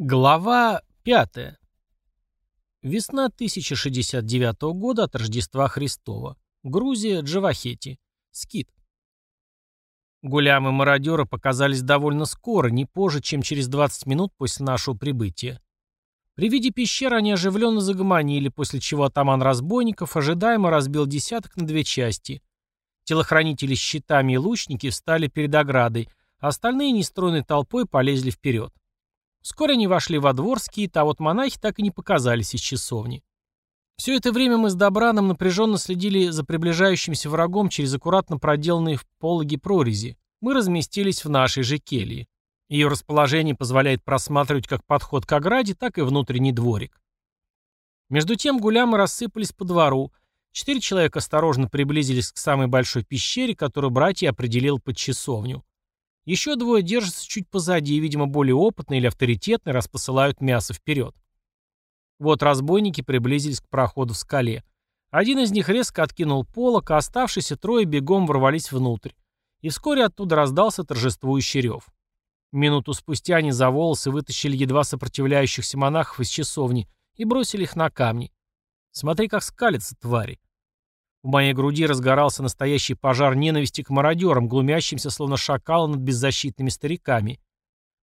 Глава 5. Весна 1069 года от Рождества Христова. Грузия, Джавахети. Скит. Гулямы-мародеры показались довольно скоро, не позже, чем через 20 минут после нашего прибытия. При виде пещеры они оживленно загомонили, после чего атаман разбойников ожидаемо разбил десяток на две части. Телохранители с щитами и лучники встали перед оградой, а остальные нестройной толпой полезли вперед. Вскоре они вошли во двор скит, а вот монахи так и не показались из часовни. Все это время мы с Добраном напряженно следили за приближающимся врагом через аккуратно проделанные в пологи прорези. Мы разместились в нашей же келье. Ее расположение позволяет просматривать как подход к ограде, так и внутренний дворик. Между тем гулямы рассыпались по двору. Четыре человека осторожно приблизились к самой большой пещере, которую братья определил под часовню. Еще двое держатся чуть позади, видимо, более опытные или авторитетные, раз посылают мясо вперед. Вот разбойники приблизились к проходу в скале. Один из них резко откинул полок, а оставшиеся трое бегом ворвались внутрь. И вскоре оттуда раздался торжествующий рев. Минуту спустя они за волосы вытащили едва сопротивляющихся монахов из часовни и бросили их на камни. Смотри, как скалятся твари. В моей груди разгорался настоящий пожар ненависти к мародерам, глумящимся словно шакалы над беззащитными стариками.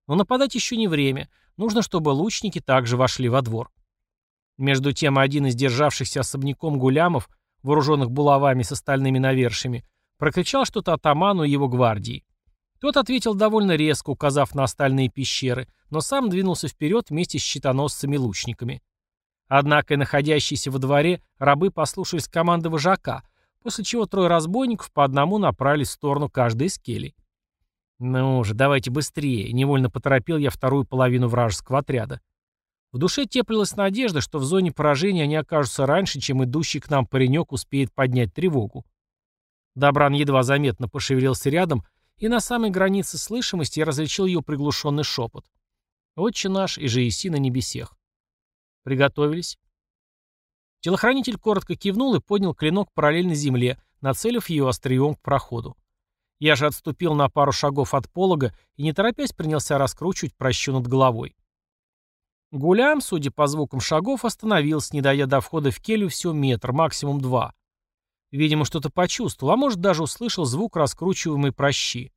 Но нападать еще не время. Нужно, чтобы лучники также вошли во двор. Между тем, один из державшихся особняком гулямов, вооруженных булавами с остальными навершиями, прокричал что-то атаману и его гвардии. Тот ответил довольно резко, указав на остальные пещеры, но сам двинулся вперед вместе с щитоносцами-лучниками. Однако и находящиеся во дворе рабы послушались команды вожака, после чего трое разбойников по одному направились в сторону каждой из келей. «Ну же, давайте быстрее», — невольно поторопил я вторую половину вражеского отряда. В душе теплилась надежда, что в зоне поражения они окажутся раньше, чем идущий к нам паренек успеет поднять тревогу. Добран едва заметно пошевелился рядом, и на самой границе слышимости я различил ее приглушенный шепот. «Отче наш и же Иси на небесех». Приготовились. Телохранитель коротко кивнул и поднял клинок параллельно земле, нацелив ее острием к проходу. Я же отступил на пару шагов от полога и, не торопясь, принялся раскручивать прощу над головой. Гулям, судя по звукам шагов, остановился, не дойдя до входа в келью всего метр, максимум два. Видимо, что-то почувствовал, а может, даже услышал звук раскручиваемой прощи.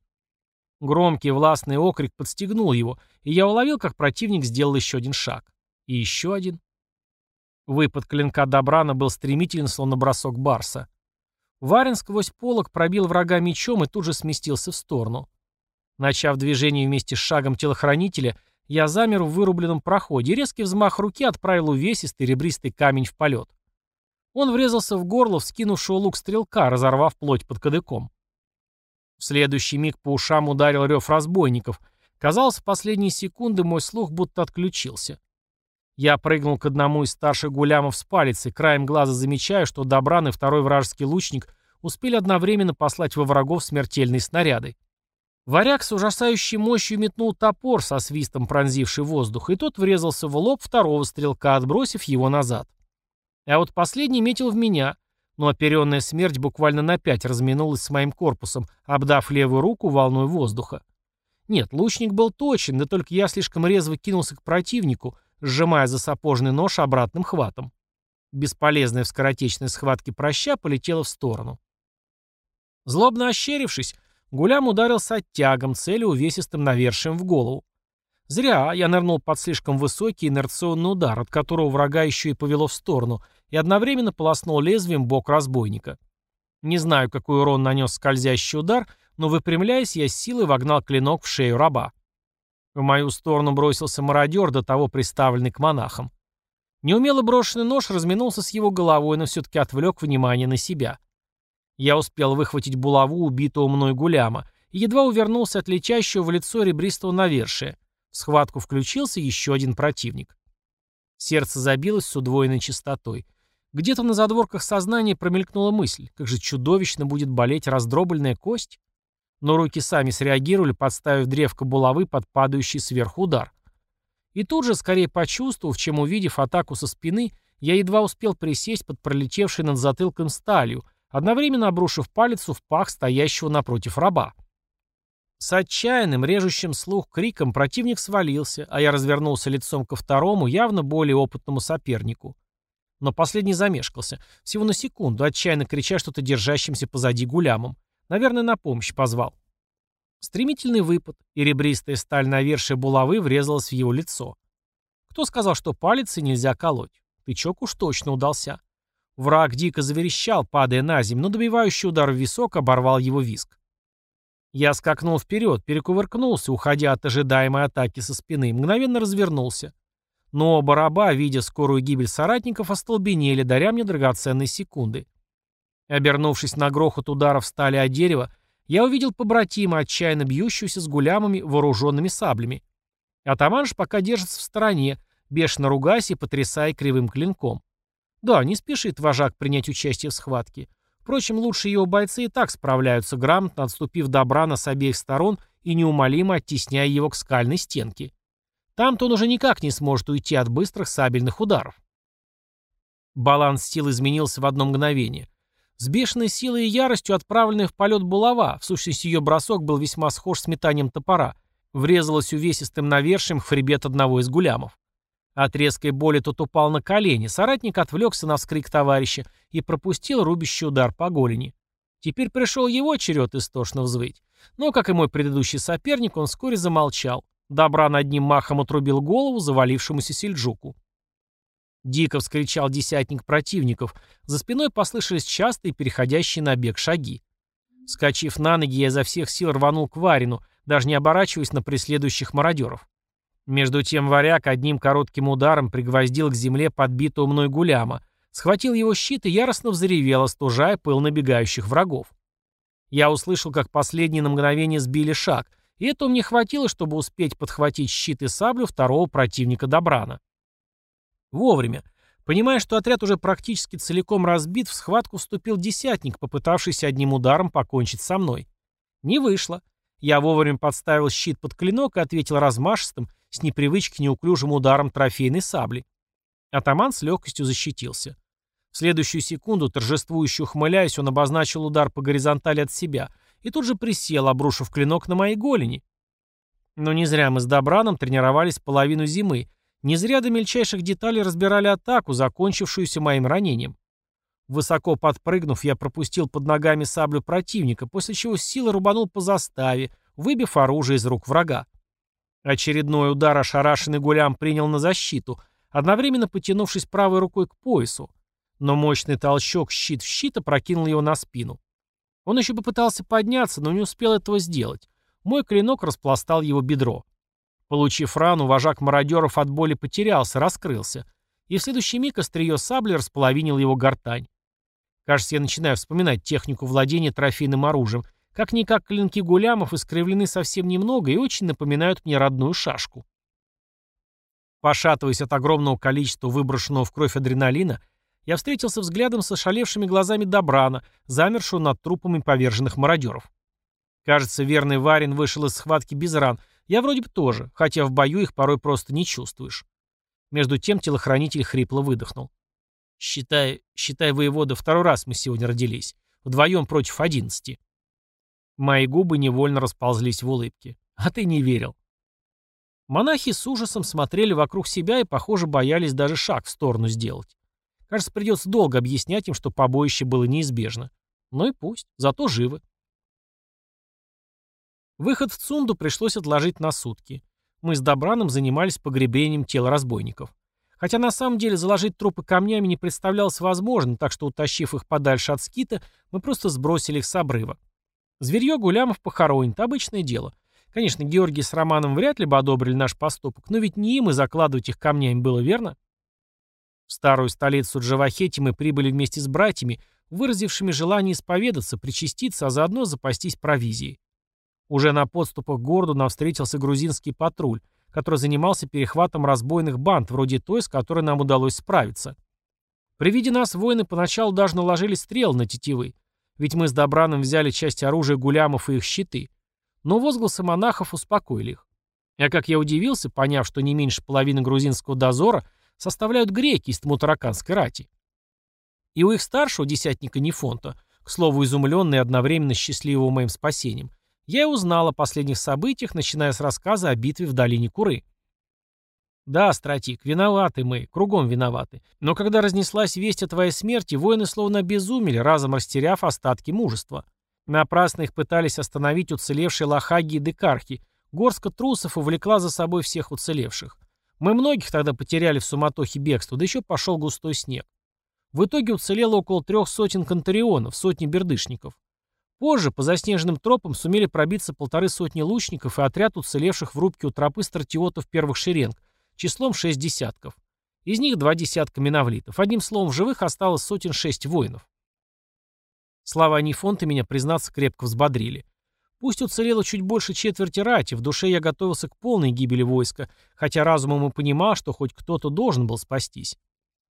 Громкий властный окрик подстегнул его, и я уловил, как противник сделал еще один шаг. И еще один. Выпад клинка Добрана был стремителен, словно бросок барса. Варен сквозь полок пробил врага мечом и тут же сместился в сторону. Начав движение вместе с шагом телохранителя, я замер в вырубленном проходе и резкий взмах руки отправил увесистый ребристый камень в полет. Он врезался в горло вскинувшего лук стрелка, разорвав плоть под кадыком. В следующий миг по ушам ударил рев разбойников. Казалось, в последние секунды мой слух будто отключился. Я прыгнул к одному из старших гулямов с палицей, краем глаза замечая, что Добран и второй вражеский лучник успели одновременно послать во врагов смертельные снаряды. Варяг с ужасающей мощью метнул топор со свистом пронзивший воздух, и тот врезался в лоб второго стрелка, отбросив его назад. А вот последний метил в меня, но оперенная смерть буквально на пять разминулась с моим корпусом, обдав левую руку волной воздуха. Нет, лучник был точен, да только я слишком резво кинулся к противнику — сжимая за сапожный нож обратным хватом. Бесполезная в скоротечной схватке проща полетела в сторону. Злобно ощерившись, Гулям ударился оттягом, цели увесистым навершием в голову. Зря я нырнул под слишком высокий инерционный удар, от которого врага еще и повело в сторону, и одновременно полоснул лезвием бок разбойника. Не знаю, какой урон нанес скользящий удар, но выпрямляясь, я с силой вогнал клинок в шею раба. В мою сторону бросился мародер, до того приставленный к монахам. Неумело брошенный нож разминулся с его головой, но все-таки отвлек внимание на себя. Я успел выхватить булаву убитого мной гуляма и едва увернулся от летящего в лицо ребристого навершия. В схватку включился еще один противник. Сердце забилось с удвоенной частотой. Где-то на задворках сознания промелькнула мысль, как же чудовищно будет болеть раздробленная кость. Но руки сами среагировали, подставив древко булавы под падающий сверху удар. И тут же, скорее почувствовав, чем увидев атаку со спины, я едва успел присесть под пролетевшей над затылком сталью, одновременно обрушив палец в пах стоящего напротив раба. С отчаянным, режущим слух криком противник свалился, а я развернулся лицом ко второму, явно более опытному сопернику. Но последний замешкался. Всего на секунду, отчаянно крича что-то держащимся позади гулямом. Наверное, на помощь позвал. Стремительный выпад, и ребристая сталь навершия булавы врезалась в его лицо. Кто сказал, что палец и нельзя колоть? Тычок уж точно удался. Враг дико заверещал, падая на землю, но добивающий удар в висок оборвал его виск. Я скакнул вперед, перекувыркнулся, уходя от ожидаемой атаки со спины, мгновенно развернулся. Но оба раба, видя скорую гибель соратников, остолбенели, даря мне драгоценные секунды. Обернувшись на грохот ударов стали о дерево, я увидел побратима, отчаянно бьющегося с гулямами, вооруженными саблями. Атаманш пока держится в стороне, бешено ругаясь и потрясая кривым клинком. Да, не спешит вожак принять участие в схватке. Впрочем, лучшие его бойцы и так справляются, грамотно отступив до Брана с обеих сторон и неумолимо оттесняя его к скальной стенке. Там-то он уже никак не сможет уйти от быстрых сабельных ударов. Баланс сил изменился в одно мгновение. С бешеной силой и яростью отправленная в полет булава, в сущности ее бросок был весьма схож с метанием топора, врезалась увесистым навершием хребет одного из гулямов. От резкой боли тот упал на колени, соратник отвлекся на вскрик товарища и пропустил рубящий удар по голени. Теперь пришел его черед истошно взвыть. Но, как и мой предыдущий соперник, он вскоре замолчал. Добра над ним махом отрубил голову завалившемуся сельджуку. Дико вскричал десятник противников. За спиной послышались частые, переходящие на бег шаги. Скочив на ноги, я изо всех сил рванул к Варину, даже не оборачиваясь на преследующих мародеров. Между тем варяг одним коротким ударом пригвоздил к земле подбитого мной гуляма, схватил его щит и яростно взревел, остужая пыл набегающих врагов. Я услышал, как последние на мгновение сбили шаг, и этого мне хватило, чтобы успеть подхватить щит и саблю второго противника Добрана. Вовремя. Понимая, что отряд уже практически целиком разбит, в схватку вступил десятник, попытавшийся одним ударом покончить со мной. Не вышло. Я вовремя подставил щит под клинок и ответил размашистым, с непривычки неуклюжим ударом трофейной сабли. Атаман с легкостью защитился. В следующую секунду, торжествующе ухмыляясь, он обозначил удар по горизонтали от себя и тут же присел, обрушив клинок на мои голени. Но не зря мы с Добраном тренировались половину зимы, не зря до мельчайших деталей разбирали атаку, закончившуюся моим ранением. Высоко подпрыгнув, я пропустил под ногами саблю противника, после чего с силой рубанул по заставе, выбив оружие из рук врага. Очередной удар ошарашенный гулям принял на защиту, одновременно потянувшись правой рукой к поясу. Но мощный толчок щит в щит опрокинул его на спину. Он еще попытался подняться, но не успел этого сделать. Мой клинок распластал его бедро. Получив рану, вожак мародеров от боли потерялся, раскрылся. И в следующий миг острие сабли располовинил его гортань. Кажется, я начинаю вспоминать технику владения трофейным оружием — как-никак клинки гулямов искривлены совсем немного и очень напоминают мне родную шашку. Пошатываясь от огромного количества выброшенного в кровь адреналина, я встретился взглядом с ошалевшими глазами Добрана, замершего над трупами поверженных мародеров. Кажется, верный Варин вышел из схватки без ран. Я вроде бы тоже, хотя в бою их порой просто не чувствуешь. Между тем телохранитель хрипло выдохнул. «Считай, считай, воевода, второй раз мы сегодня родились. Вдвоем против одиннадцати». Мои губы невольно расползлись в улыбке. А ты не верил. Монахи с ужасом смотрели вокруг себя и, похоже, боялись даже шаг в сторону сделать. Кажется, придется долго объяснять им, что побоище было неизбежно. Ну и пусть, зато живы. Выход в Цунду пришлось отложить на сутки. Мы с Добраном занимались погребением тела разбойников. Хотя на самом деле заложить трупы камнями не представлялось возможным, так что, утащив их подальше от скита, мы просто сбросили их с обрыва. Зверье Гулямов похоронит, обычное дело. Конечно, Георгий с Романом вряд ли бы одобрили наш поступок, но ведь не им и закладывать их камнями было верно. В старую столицу Джавахети мы прибыли вместе с братьями, выразившими желание исповедаться, причаститься, а заодно запастись провизией. Уже на подступах к городу нам встретился грузинский патруль, который занимался перехватом разбойных банд, вроде той, с которой нам удалось справиться. При виде нас воины поначалу даже наложили стрел на тетивы, ведь мы с Добраном взяли часть оружия гулямов и их щиты. Но возгласы монахов успокоили их. А как я удивился, поняв, что не меньше половины грузинского дозора составляют греки из Тмутараканской рати. И у их старшего, десятника Нефонта, к слову, изумленный и одновременно счастливого моим спасением, Я и узнал о последних событиях, начиная с рассказа о битве в долине Куры. Да, стратик, виноваты мы, кругом виноваты. Но когда разнеслась весть о твоей смерти, воины словно обезумели, разом растеряв остатки мужества. Напрасно их пытались остановить уцелевшие лохаги и декархи. Горстка трусов увлекла за собой всех уцелевших. Мы многих тогда потеряли в суматохе бегства, да еще пошел густой снег. В итоге уцелело около трех сотен контарионов, сотни бердышников. Позже по заснеженным тропам сумели пробиться полторы сотни лучников и отряд уцелевших в рубке у тропы стратиотов первых шеренг, числом шесть десятков. Из них два десятка миновлитов. Одним словом, в живых осталось сотен шесть воинов. Слова Анифонта меня, признаться, крепко взбодрили. Пусть уцелело чуть больше четверти рати, в душе я готовился к полной гибели войска, хотя разумом и понимал, что хоть кто-то должен был спастись.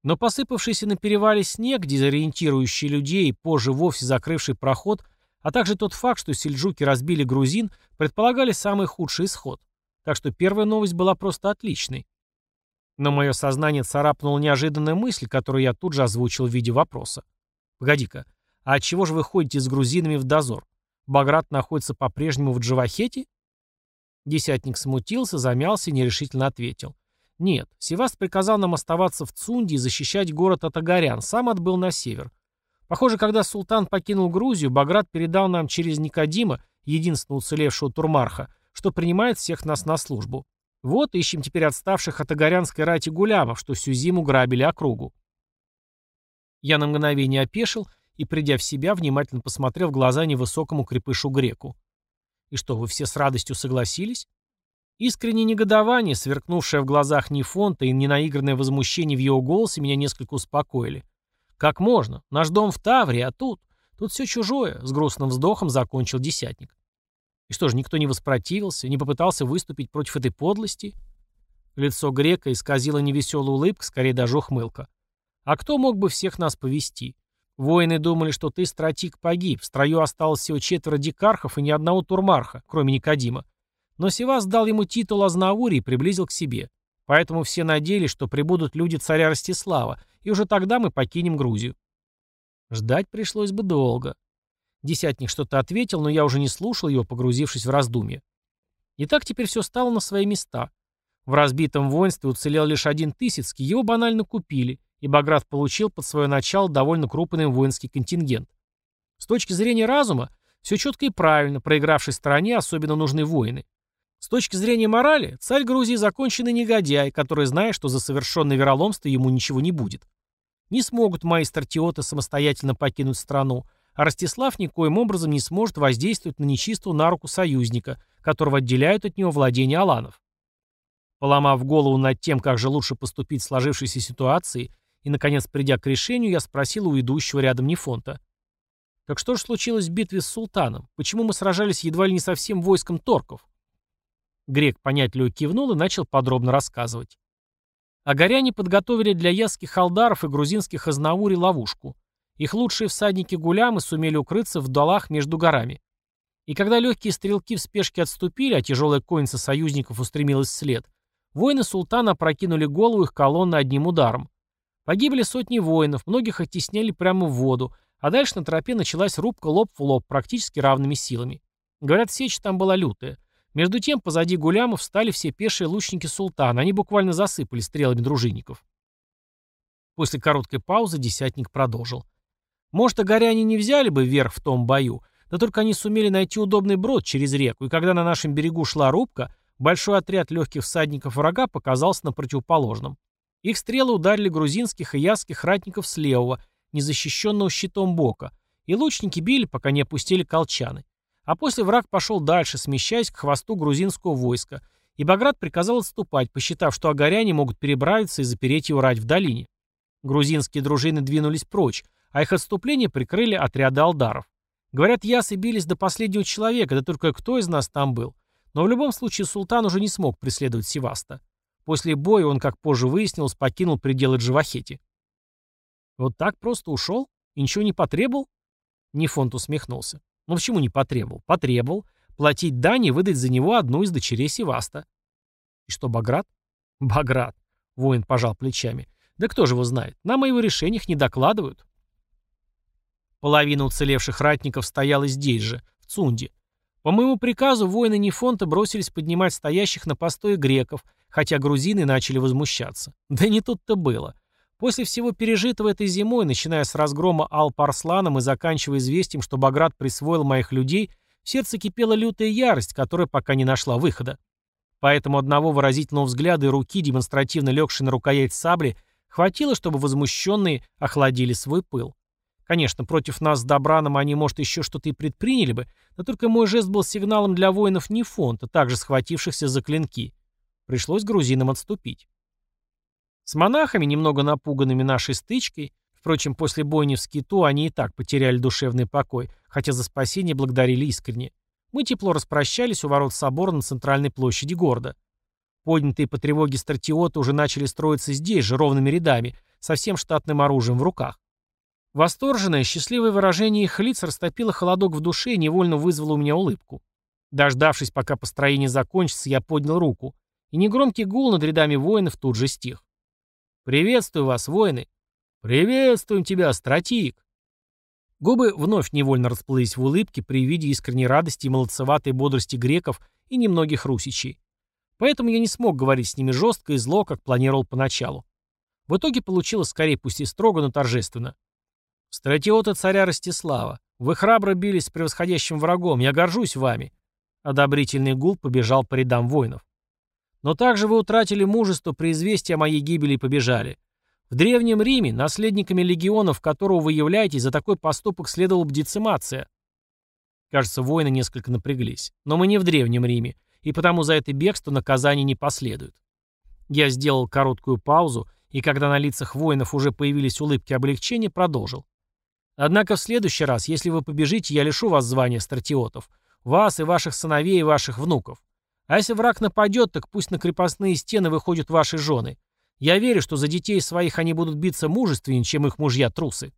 Но посыпавшийся на перевале снег, дезориентирующий людей, позже вовсе закрывший проход, а также тот факт, что сельджуки разбили грузин, предполагали самый худший исход. Так что первая новость была просто отличной. Но мое сознание царапнула неожиданная мысль, которую я тут же озвучил в виде вопроса. «Погоди-ка, а от чего же вы ходите с грузинами в дозор? Баграт находится по-прежнему в Джавахете?» Десятник смутился, замялся и нерешительно ответил. «Нет, Севаст приказал нам оставаться в Цунде и защищать город от агарян, сам отбыл на север. Похоже, когда султан покинул Грузию, Баграт передал нам через Никодима, единственного уцелевшего турмарха, что принимает всех нас на службу. Вот ищем теперь отставших от агарянской рати гулямов, что всю зиму грабили округу». Я на мгновение опешил и, придя в себя, внимательно посмотрел в глаза невысокому крепышу греку. «И что, вы все с радостью согласились?» Искреннее негодование, сверкнувшее в глазах Нефонта и ненаигранное возмущение в его голосе меня несколько успокоили. «Как можно? Наш дом в Тавре, а тут? Тут все чужое», — с грустным вздохом закончил десятник. «И что же, никто не воспротивился, не попытался выступить против этой подлости?» Лицо грека исказило невеселая улыбка, скорее даже ухмылка. «А кто мог бы всех нас повести? Воины думали, что ты, стратик, погиб. В строю осталось всего четверо дикархов и ни одного турмарха, кроме Никодима. Но Севас дал ему титул Азнаури и приблизил к себе. Поэтому все надеялись, что прибудут люди царя Ростислава, и уже тогда мы покинем Грузию. Ждать пришлось бы долго. Десятник что-то ответил, но я уже не слушал его, погрузившись в раздумье. И так теперь все стало на свои места. В разбитом воинстве уцелел лишь один Тысяцкий, его банально купили, и Баграт получил под свое начало довольно крупный воинский контингент. С точки зрения разума, все четко и правильно, проигравшей стороне особенно нужны воины. С точки зрения морали, царь Грузии законченный негодяй, который знает, что за совершенное вероломство ему ничего не будет. Не смогут мои стартиоты самостоятельно покинуть страну, а Ростислав никоим образом не сможет воздействовать на нечистую на руку союзника, которого отделяют от него владения Аланов. Поломав голову над тем, как же лучше поступить в сложившейся ситуации, и, наконец, придя к решению, я спросил у идущего рядом Нефонта. «Так что же случилось в битве с султаном? Почему мы сражались едва ли не со всем войском торков?» Грек понятливо кивнул и начал подробно рассказывать. Агаряне подготовили для ясских халдаров и грузинских азнаури ловушку. Их лучшие всадники-гулямы сумели укрыться в долах между горами. И когда легкие стрелки в спешке отступили, а тяжелая конница союзников устремилась вслед, воины султана опрокинули голову их колонны одним ударом. Погибли сотни воинов, многих оттесняли прямо в воду, а дальше на тропе началась рубка лоб в лоб, практически равными силами. Говорят, сечь там была лютая. Между тем, позади гулямов встали все пешие лучники султана, они буквально засыпали стрелами дружинников. После короткой паузы десятник продолжил. Может, огоряне не взяли бы верх в том бою, да только они сумели найти удобный брод через реку, и когда на нашем берегу шла рубка, большой отряд легких всадников врага показался на противоположном. Их стрелы ударили грузинских и ясских ратников с левого, незащищенного щитом бока, и лучники били, пока не опустили колчаны. А после враг пошел дальше, смещаясь к хвосту грузинского войска, и Баграт приказал отступать, посчитав, что агаряне могут перебраться и запереть его рать в долине. Грузинские дружины двинулись прочь, а их отступление прикрыли отряды алдаров. Говорят, ясы бились до последнего человека, да только кто из нас там был. Но в любом случае султан уже не смог преследовать Севаста. После боя он, как позже выяснилось, покинул пределы Джавахети. Вот так просто ушел? И ничего не потребовал? Нефонт усмехнулся. Ну почему не потребовал? Потребовал. Платить дань и выдать за него одну из дочерей Севаста. И что, Баграт? Баграт. Воин пожал плечами. Да кто же его знает? Нам о его решениях не докладывают. Половина уцелевших ратников стояла здесь же, в Цунде. По моему приказу воины Нефонта бросились поднимать стоящих на постое греков, хотя грузины начали возмущаться. Да не тут-то было. После всего пережитого этой зимой, начиная с разгрома Алп-Арсланом и заканчивая известием, что Баграт присвоил моих людей, в сердце кипела лютая ярость, которая пока не нашла выхода. Поэтому одного выразительного взгляда и руки, демонстративно легшей на рукоять сабли, хватило, чтобы возмущенные охладили свой пыл. Конечно, против нас с Добраном они, может, еще что-то и предприняли бы, но только мой жест был сигналом для воинов не фонта, также схватившихся за клинки. Пришлось грузинам отступить. С монахами, немного напуганными нашей стычкой, впрочем, после бойни в скиту они и так потеряли душевный покой, хотя за спасение благодарили искренне, мы тепло распрощались у ворот собора на центральной площади города. Поднятые по тревоге стратиоты уже начали строиться здесь же, ровными рядами, со всем штатным оружием в руках. Восторженное, счастливое выражение их лиц растопило холодок в душе и невольно вызвало у меня улыбку. Дождавшись, пока построение закончится, я поднял руку, и негромкий гул над рядами воинов тут же стих. «Приветствую вас, воины!» «Приветствуем тебя, стратик!» Губы вновь невольно расплылись в улыбке при виде искренней радости и молодцеватой бодрости греков и немногих русичей. Поэтому я не смог говорить с ними жестко и зло, как планировал поначалу. В итоге получилось скорее пусть и строго, но торжественно. «Стратиоты царя Ростислава, вы храбро бились с превосходящим врагом, я горжусь вами». Одобрительный гул побежал по рядам воинов. «Но также вы утратили мужество при известии о моей гибели и побежали. В Древнем Риме, наследниками легионов, которого вы являетесь, за такой поступок следовала бы децимация». Кажется, воины несколько напряглись. Но мы не в Древнем Риме, и потому за это бегство наказание не последует. Я сделал короткую паузу, и когда на лицах воинов уже появились улыбки облегчения, продолжил. Однако в следующий раз, если вы побежите, я лишу вас звания стратиотов. Вас и ваших сыновей и ваших внуков. А если враг нападет, так пусть на крепостные стены выходят ваши жены. Я верю, что за детей своих они будут биться мужественнее, чем их мужья-трусы.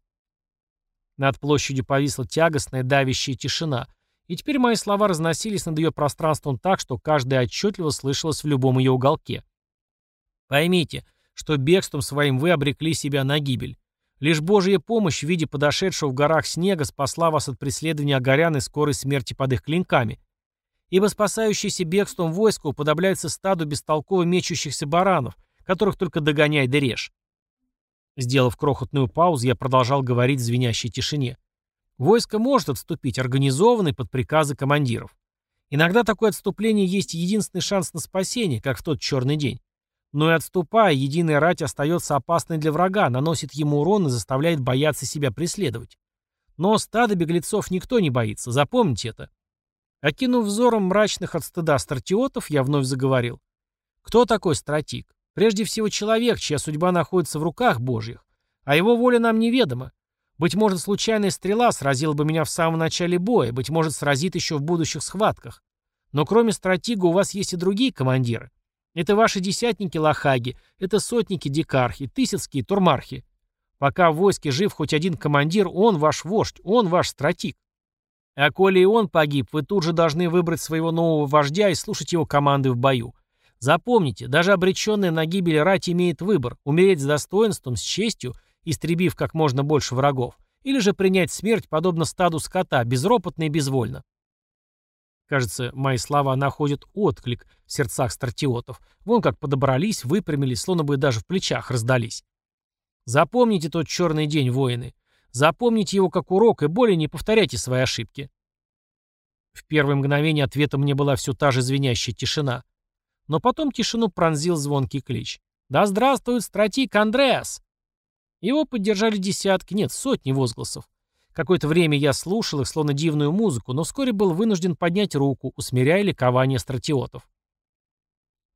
Над площадью повисла тягостная, давящая тишина, и теперь мои слова разносились над ее пространством так, что каждая отчетливо слышалась в любом ее уголке. Поймите, что бегством своим вы обрекли себя на гибель. Лишь Божья помощь в виде подошедшего в горах снега спасла вас от преследования огорян и скорой смерти под их клинками. Ибо спасающийся бегством войско уподобляется стаду бестолково мечущихся баранов, которых только догоняй да режь. Сделав крохотную паузу, я продолжал говорить в звенящей тишине. Войско может отступить, организованное под приказы командиров. Иногда такое отступление есть единственный шанс на спасение, как в тот черный день. Но и отступая, единая рать остается опасной для врага, наносит ему урон и заставляет бояться себя преследовать. Но стадо беглецов никто не боится, запомните это. Окинув взором мрачных от стыда стратиотов, я вновь заговорил. Кто такой стратик? Прежде всего человек, чья судьба находится в руках Божьих, а его воля нам неведома. Быть может, случайная стрела сразила бы меня в самом начале боя, быть может, сразит еще в будущих схватках. Но кроме стратега у вас есть и другие командиры. Это ваши десятники-лохаги, это сотники-дикархи, тысяцкие турмархи. Пока в войске жив хоть один командир, он ваш вождь, он ваш стратик. А коли и он погиб, вы тут же должны выбрать своего нового вождя и слушать его команды в бою. Запомните, даже обреченная на гибель рать имеет выбор – умереть с достоинством, с честью, истребив как можно больше врагов, или же принять смерть, подобно стаду скота, безропотно и безвольно. Кажется, мои слова находят отклик в сердцах стратиотов. Вон как подобрались, выпрямились, словно бы даже в плечах раздались. Запомните тот черный день, воины. Запомните его как урок и более не повторяйте свои ошибки. В первое мгновение ответом мне была все та же звенящая тишина. Но потом тишину пронзил звонкий клич. «Да здравствует стратик Андреас!» Его поддержали десятки, нет, сотни возгласов. Какое-то время я слушал их, словно дивную музыку, но вскоре был вынужден поднять руку, усмиряя ликование стратиотов.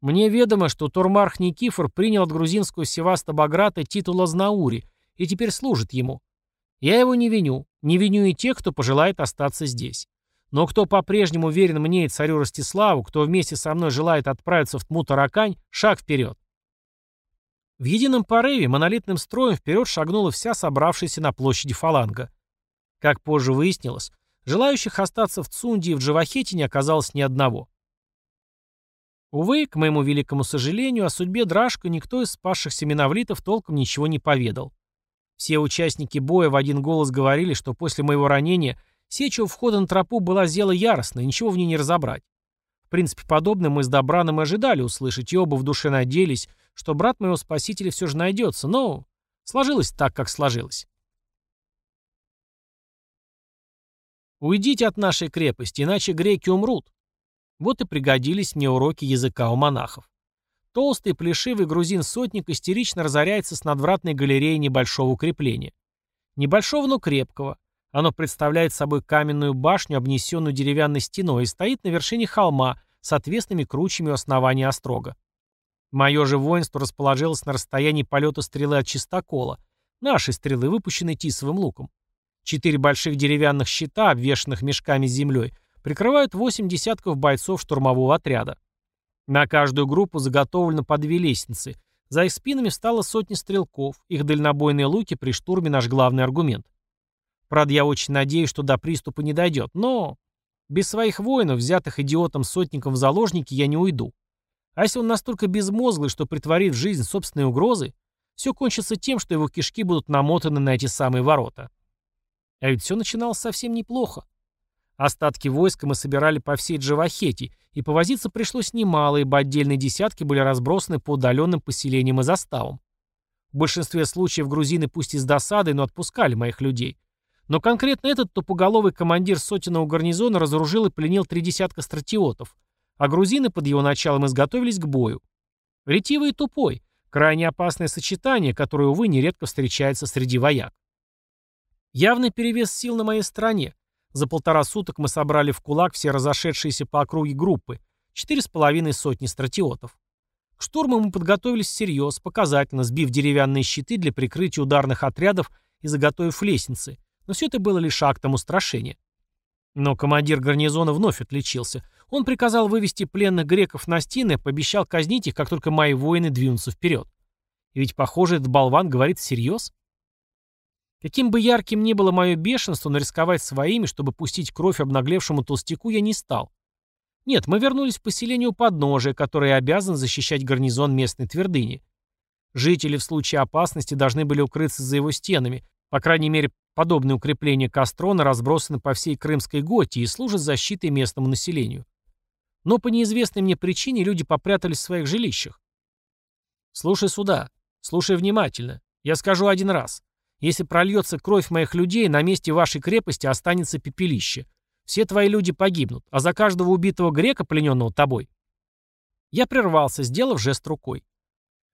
Мне ведомо, что Турмарх Никифор принял от грузинского Севаста Баграта титул Азнаури и теперь служит ему. Я его не виню, не виню и тех, кто пожелает остаться здесь. Но кто по-прежнему верен мне и царю Ростиславу, кто вместе со мной желает отправиться в Тмутаракань, шаг вперед. В едином порыве монолитным строем вперед шагнула вся собравшаяся на площади фаланга. Как позже выяснилось, желающих остаться в Цунде и в Джавахете не оказалось ни одного. Увы, к моему великому сожалению, о судьбе Драшка никто из спасшихся миновлитов толком ничего не поведал. Все участники боя в один голос говорили, что после моего ранения Сеча у входа на тропу была зела яростная, ничего в ней не разобрать. В принципе, подобное мы с Добраном и ожидали услышать, и оба в душе надеялись, что брат моего спасителя все же найдется, но сложилось так, как сложилось. «Уйдите от нашей крепости, иначе греки умрут». Вот и пригодились мне уроки языка у монахов. Толстый, плешивый грузин-сотник истерично разоряется с надвратной галереей небольшого укрепления. Небольшого, но крепкого. Оно представляет собой каменную башню, обнесенную деревянной стеной, и стоит на вершине холма с отвесными кручами у основания острога. Мое же воинство расположилось на расстоянии полета стрелы от чистокола, нашей стрелы, выпущенной тисовым луком. Четыре больших деревянных щита, обвешанных мешками с землей, прикрывают восемь десятков бойцов штурмового отряда. На каждую группу заготовлено по две лестницы. За их спинами встало сотни стрелков. Их дальнобойные луки при штурме наш главный аргумент. Правда, я очень надеюсь, что до приступа не дойдет, но... Без своих воинов, взятых идиотом-сотником в заложники, я не уйду. А если он настолько безмозглый, что притворит в жизнь собственные угрозы, все кончится тем, что его кишки будут намотаны на эти самые ворота. А ведь все начиналось совсем неплохо. Остатки войска мы собирали по всей Джавахете, и повозиться пришлось немало, ибо отдельные десятки были разбросаны по удаленным поселениям и заставам. В большинстве случаев грузины пусть и с досадой, но отпускали моих людей. Но конкретно этот тупоголовый командир сотенного гарнизона разоружил и пленил три десятка стратиотов, а грузины под его началом изготовились к бою. Ретивый и тупой, крайне опасное сочетание, которое, увы, нередко встречается среди вояк. Явный перевес сил на моей стороне. За полтора суток мы собрали в кулак все разошедшиеся по округе группы, четыре с половиной сотни стратиотов. К штурму мы подготовились всерьез, показательно, сбив деревянные щиты для прикрытия ударных отрядов и заготовив лестницы, но все это было лишь актом устрашения. Но командир гарнизона вновь отличился. Он приказал вывести пленных греков на стены пообещал казнить их, как только мои воины двинутся вперед. И ведь, похоже, этот болван говорит всерьез. Каким бы ярким ни было мое бешенство, но рисковать своими, чтобы пустить кровь обнаглевшему толстяку, я не стал. Нет, мы вернулись в поселение у подножия, которое обязан защищать гарнизон местной твердыни. Жители в случае опасности должны были укрыться за его стенами. По крайней мере, подобные укрепления Кастрона разбросаны по всей Крымской Готе и служат защитой местному населению. Но по неизвестной мне причине люди попрятались в своих жилищах. Слушай сюда, слушай внимательно. Я скажу один раз. Если прольется кровь моих людей, на месте вашей крепости останется пепелище. Все твои люди погибнут, а за каждого убитого грека, плененного тобой...» Я прервался, сделав жест рукой.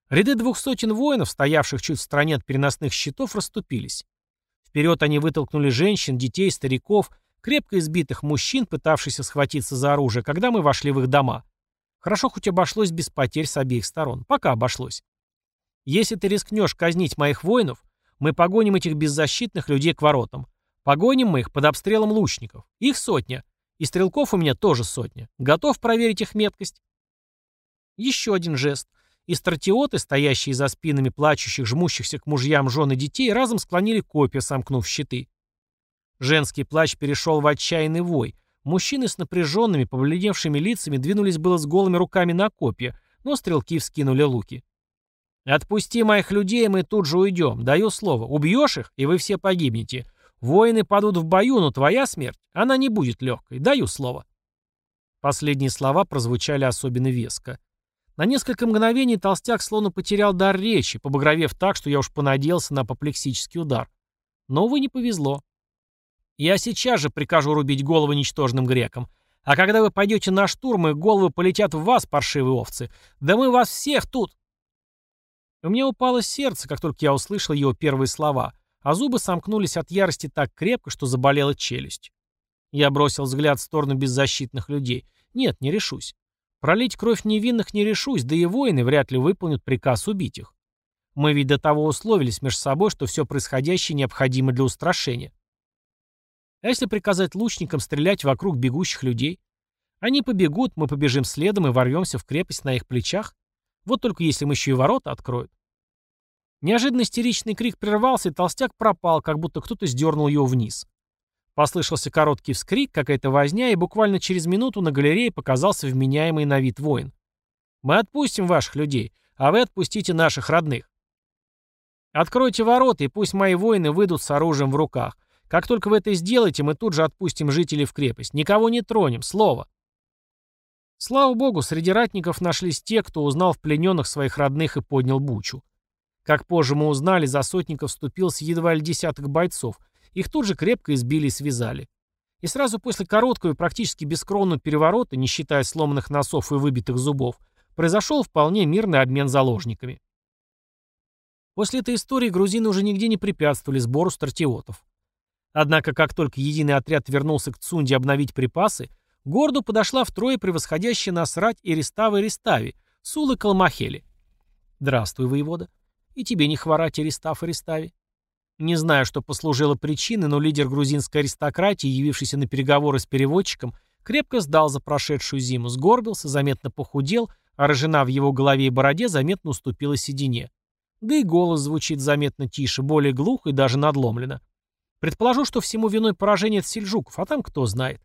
Ряды двух сотен воинов, стоявших чуть в стороне от переносных щитов, расступились. Вперед они вытолкнули женщин, детей, стариков, крепко избитых мужчин, пытавшихся схватиться за оружие, когда мы вошли в их дома. Хорошо хоть обошлось без потерь с обеих сторон. Пока обошлось. Если ты рискнешь казнить моих воинов, мы погоним этих беззащитных людей к воротам. Погоним мы их под обстрелом лучников. Их сотня. И стрелков у меня тоже сотня. Готов проверить их меткость? Еще один жест. И стратиоты, стоящие за спинами плачущих, жмущихся к мужьям жены детей, разом склонили копья, сомкнув щиты. Женский плач перешел в отчаянный вой. Мужчины с напряженными, побледневшими лицами двинулись было с голыми руками на копья, но стрелки вскинули луки. «Отпусти моих людей, мы тут же уйдем. Даю слово. Убьешь их, и вы все погибнете. Воины падут в бою, но твоя смерть, она не будет легкой. Даю слово». Последние слова прозвучали особенно веско. На несколько мгновений толстяк словно потерял дар речи, побагровев так, что я уж понадеялся на апоплексический удар. Но, увы, не повезло. Я сейчас же прикажу рубить головы ничтожным грекам. А когда вы пойдете на штурм, их головы полетят в вас, паршивые овцы. Да мы вас всех тут... У меня упало сердце, как только я услышал его первые слова, а зубы сомкнулись от ярости так крепко, что заболела челюсть. Я бросил взгляд в сторону беззащитных людей. Нет, не решусь. Пролить кровь невинных не решусь, да и воины вряд ли выполнят приказ убить их. Мы ведь до того условились между собой, что все происходящее необходимо для устрашения. А если приказать лучникам стрелять вокруг бегущих людей? Они побегут, мы побежим следом и ворвемся в крепость на их плечах? Вот только если мы еще и ворота откроют. Неожиданно истеричный крик прервался, и толстяк пропал, как будто кто-то сдернул его вниз. Послышался короткий вскрик, какая-то возня, и буквально через минуту на галерее показался вменяемый на вид воин. «Мы отпустим ваших людей, а вы отпустите наших родных. Откройте ворота, и пусть мои воины выйдут с оружием в руках. Как только вы это сделаете, мы тут же отпустим жителей в крепость. Никого не тронем, слово. Слава богу, среди ратников нашлись те, кто узнал в плененных своих родных и поднял бучу. Как позже мы узнали, за сотников вступился едва ли десяток бойцов. Их тут же крепко избили и связали. И сразу после короткого и практически бескровного переворота, не считая сломанных носов и выбитых зубов, произошел вполне мирный обмен заложниками. После этой истории грузины уже нигде не препятствовали сбору стратиотов. Однако, как только единый отряд вернулся к Цунде обновить припасы, городу подошла втрое превосходящая нас рать Эриставы Эристави, Сулы Калмахели. «Здравствуй, воевода. И тебе не хворать, Эристав Эристави». Не знаю, что послужило причиной, но лидер грузинской аристократии, явившийся на переговоры с переводчиком, крепко сдал за прошедшую зиму, сгорбился, заметно похудел, а рожена в его голове и бороде заметно уступила седине. Да и голос звучит заметно тише, более глухо и даже надломленно. Предположу, что всему виной поражение от сельджуков, а там кто знает.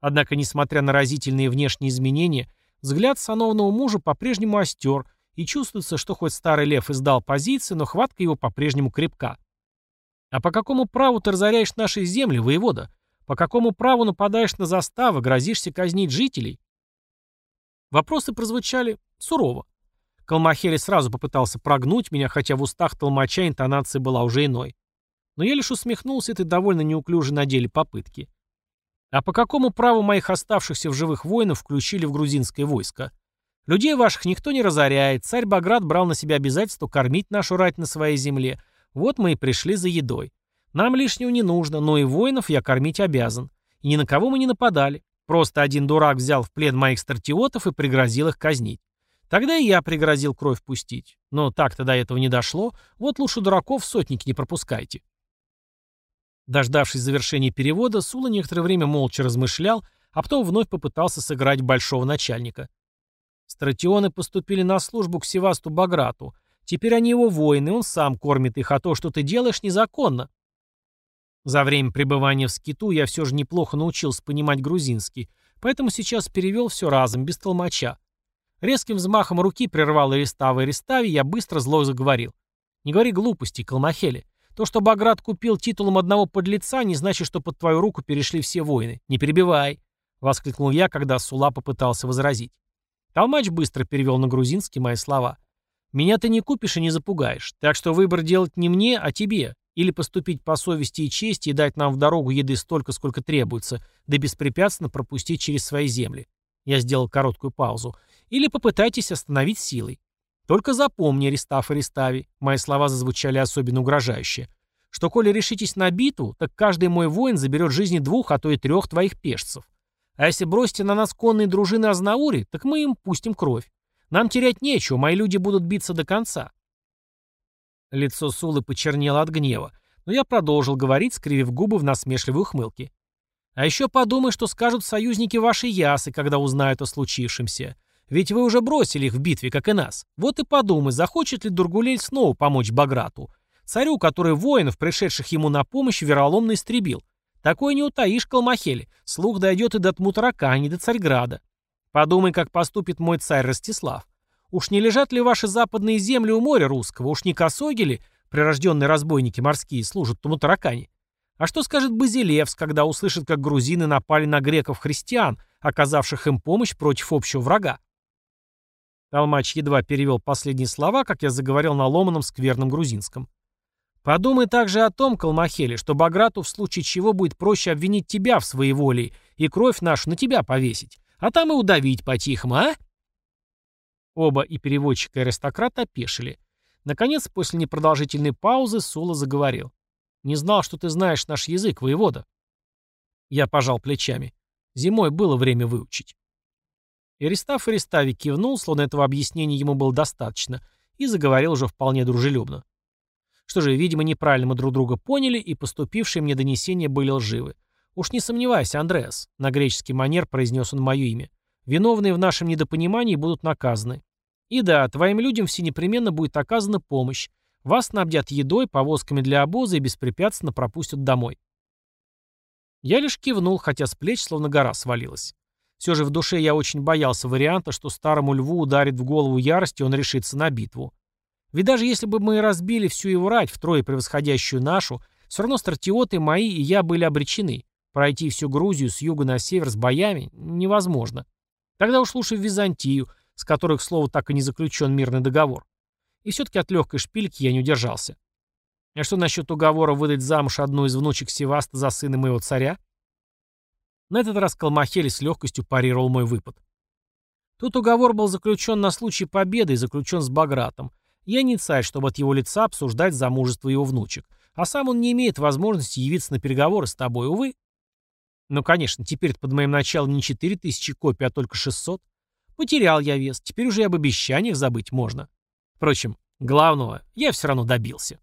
Однако, несмотря на разительные внешние изменения, взгляд сановного мужа по-прежнему остер, и чувствуется, что хоть старый лев издал позиции, но хватка его по-прежнему крепка. А по какому праву ты разоряешь наши земли, воевода? По какому праву нападаешь на заставы, грозишься казнить жителей? Вопросы прозвучали сурово. Калмахери сразу попытался прогнуть меня, хотя в устах толмача интонация была уже иной. Но я лишь усмехнулся этой довольно неуклюжей на деле попытки. А по какому праву моих оставшихся в живых воинов включили в грузинское войско? Людей ваших никто не разоряет, царь Баграт брал на себя обязательство кормить нашу рать на своей земле. Вот мы и пришли за едой. Нам лишнего не нужно, но и воинов я кормить обязан. И ни на кого мы не нападали. Просто один дурак взял в плен моих стратиотов и пригрозил их казнить. Тогда и я пригрозил кровь пустить. Но так-то до этого не дошло. Вот лучше дураков сотники не пропускайте. Дождавшись завершения перевода, Сула некоторое время молча размышлял, а потом вновь попытался сыграть большого начальника. Стратионы поступили на службу к Севасту Баграту. Теперь они его воины, он сам кормит их, а то, что ты делаешь, незаконно. За время пребывания в скиту я все же неплохо научился понимать грузинский, поэтому сейчас перевел все разом, без толмача. Резким взмахом руки прервал Аристава Аристави, я быстро зло заговорил. «Не говори глупости, Калмахели. То, что Баграт купил титулом одного подлеца, не значит, что под твою руку перешли все воины. Не перебивай!» — воскликнул я, когда Сула попытался возразить. Толмач быстро перевел на грузинский мои слова. «Меня ты не купишь и не запугаешь, так что выбор делать не мне, а тебе. Или поступить по совести и чести и дать нам в дорогу еды столько, сколько требуется, да беспрепятственно пропустить через свои земли». Я сделал короткую паузу. «Или попытайтесь остановить силой. Только запомни, Аристав Аристави, мои слова зазвучали особенно угрожающе, что коли решитесь на битву, так каждый мой воин заберет жизни двух, а то и трех твоих пешцев. А если бросите на нас конные дружины Азнаури, так мы им пустим кровь. Нам терять нечего, мои люди будут биться до конца. Лицо Сулы почернело от гнева, но я продолжил говорить, скривив губы в насмешливой ухмылке. А еще подумай, что скажут союзники вашей Ясы, когда узнают о случившемся. Ведь вы уже бросили их в битве, как и нас. Вот и подумай, захочет ли Дургулель снова помочь Баграту. Царю, который воинов, пришедших ему на помощь, вероломно истребил. Такое не утаишь, Калмахель. Слух дойдет и до Тмутарака, а не до Царьграда. Подумай, как поступит мой царь Ростислав. Уж не лежат ли ваши западные земли у моря русского? Уж не косоги ли, прирожденные разбойники морские, служат Тмутаракане? А что скажет Базилевс, когда услышит, как грузины напали на греков-христиан, оказавших им помощь против общего врага? Толмач едва перевел последние слова, как я заговорил на ломаном скверном грузинском. Подумай также о том, Калмахеле, что Баграту в случае чего будет проще обвинить тебя в своей воле и кровь нашу на тебя повесить, а там и удавить по-тихому, а? Оба и переводчик, и аристократ опешили. Наконец, после непродолжительной паузы, Сула заговорил. «Не знал, что ты знаешь наш язык, воевода». Я пожал плечами. Зимой было время выучить. Иристав Иристави кивнул, словно этого объяснения ему было достаточно, и заговорил уже вполне дружелюбно. Что же, видимо, неправильно мы друг друга поняли, и поступившие мне донесения были лживы. Уж не сомневайся, Андреас, на греческий манер произнес он мое имя. Виновные в нашем недопонимании будут наказаны. И да, твоим людям все непременно будет оказана помощь. Вас снабдят едой, повозками для обоза и беспрепятственно пропустят домой. Я лишь кивнул, хотя с плеч словно гора свалилась. Все же в душе я очень боялся варианта, что старому льву ударит в голову ярость, и он решится на битву. Ведь даже если бы мы разбили всю его рать, втрое превосходящую нашу, Все равно стратиоты мои и я были обречены. Пройти всю Грузию с юга на север с боями невозможно. Тогда уж лучше в Византию, с которой, к слову, так и не заключен мирный договор. И все-таки от легкой шпильки я не удержался. А что насчет уговора выдать замуж одну из внучек Севаста за сына моего царя? На этот раз Калмахель с легкостью парировал мой выпад. Тут уговор был заключен на случай победы и заключен с Багратом. Я не царь, чтобы от его лица обсуждать замужество его внучек. А сам он не имеет возможности явиться на переговоры с тобой, увы. Ну, конечно, теперь под моим началом не четыре тысячи копий, а только шестьсот. Потерял я вес, теперь уже об обещаниях забыть можно. Впрочем, главного я все равно добился.